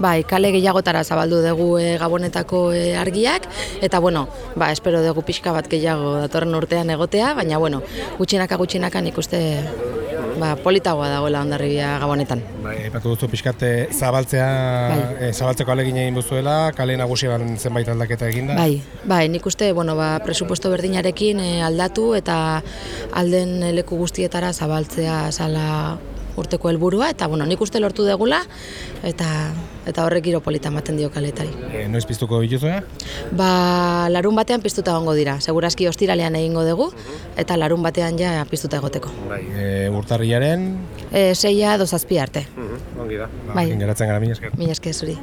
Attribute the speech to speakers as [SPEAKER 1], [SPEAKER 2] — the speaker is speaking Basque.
[SPEAKER 1] Bai, kale gehiagotara zabaldu dugu e, gabonetako e, argiak, eta bueno, ba, espero dugu pixka bat gehiago datorren urtean egotea, baina bueno, gutxinaka gutxinaka nik uste ba, politagoa dagoela ondarribia gabonetan.
[SPEAKER 2] Bai, aipatu duzu pixkat eh, zabaltzea,
[SPEAKER 1] Bai.
[SPEAKER 2] eh, zabaltzeko alegin egin duzuela, kale nagusian zenbait aldaketa eginda.
[SPEAKER 1] Bai, bai, nik uste, bueno, ba, presupuesto berdinarekin e, aldatu eta alden leku guztietara zabaltzea sala urteko helburua eta bueno, nik uste lortu degula eta eta horrek giro polita ematen dio kaletari.
[SPEAKER 2] Eh, noiz piztuko dituzue?
[SPEAKER 1] Ba, larun batean piztuta egongo dira. Segurazki ostiralean egingo dugu eta larun batean ja piztuta egoteko.
[SPEAKER 2] Bai. E, urtarriaren,
[SPEAKER 1] E, seia edo zazpi arte.
[SPEAKER 2] ongi da.
[SPEAKER 1] Bai.
[SPEAKER 2] Geratzen gara, mila esker.
[SPEAKER 1] Mila esker zuri.